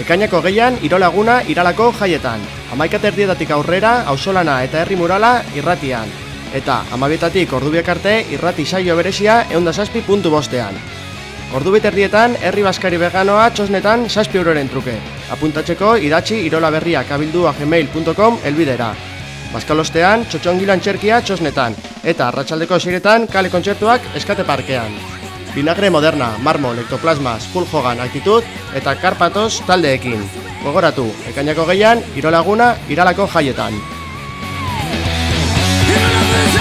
Ekainako geian, irolaguna iralako jaietan. Amaikat erdietatik aurrera, ausolana eta herri murala irratian. Eta amabietatik ordubiak arte irrati saio beresia eundazazpi puntu bostean. Ordubit erdietan, herri baskari veganoa txosnetan saspi euroren truke. Apuntatzeko idatzi irolaberriak abildua gmail.com elbidera. Baskalostean, txotxongilan txerkia txosnetan. Eta arratsaldeko esiretan, kale kontzertuak eskate parkean. Vinagre moderna, marmo, ektoplasma, skull jogan, actitud eta karpatos taldeekin. Gogoratu, ekainako geian, irolaguna, iralako jaietan. If it's